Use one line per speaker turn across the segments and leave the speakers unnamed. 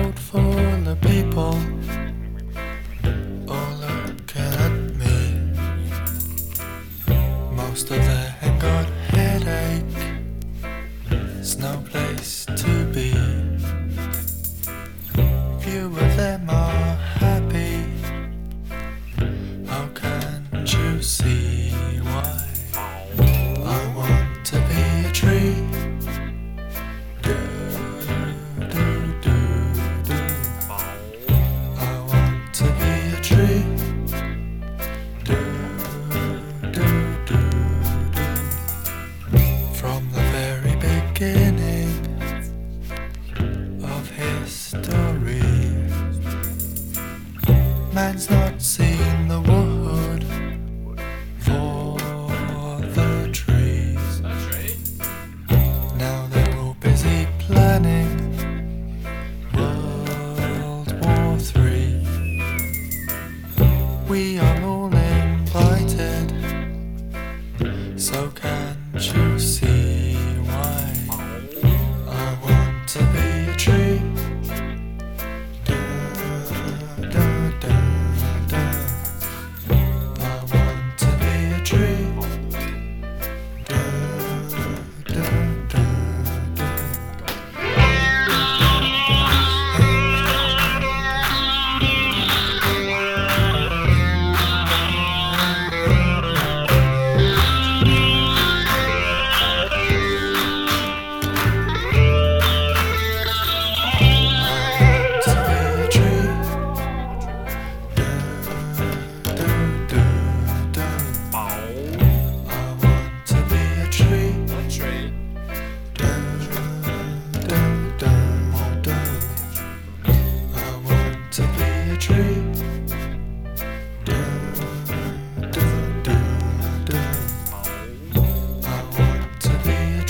road full of people all looking at me. Most of them got headache. It's no place to. man's not seen the wood for the trees. Now they're all busy planning World War Three. We are all invited, so can't you see why?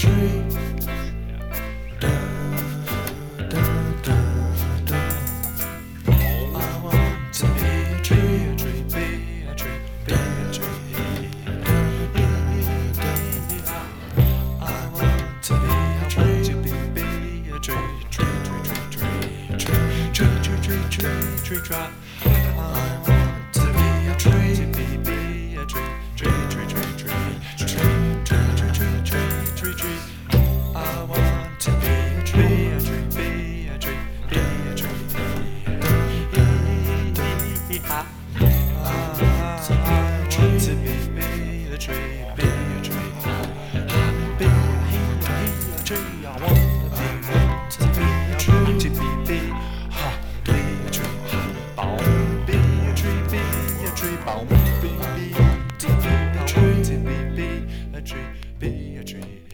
tree drop. I want to be a tree. tree, be, be, be, be, a tree, be, be, a tree, be, a tree.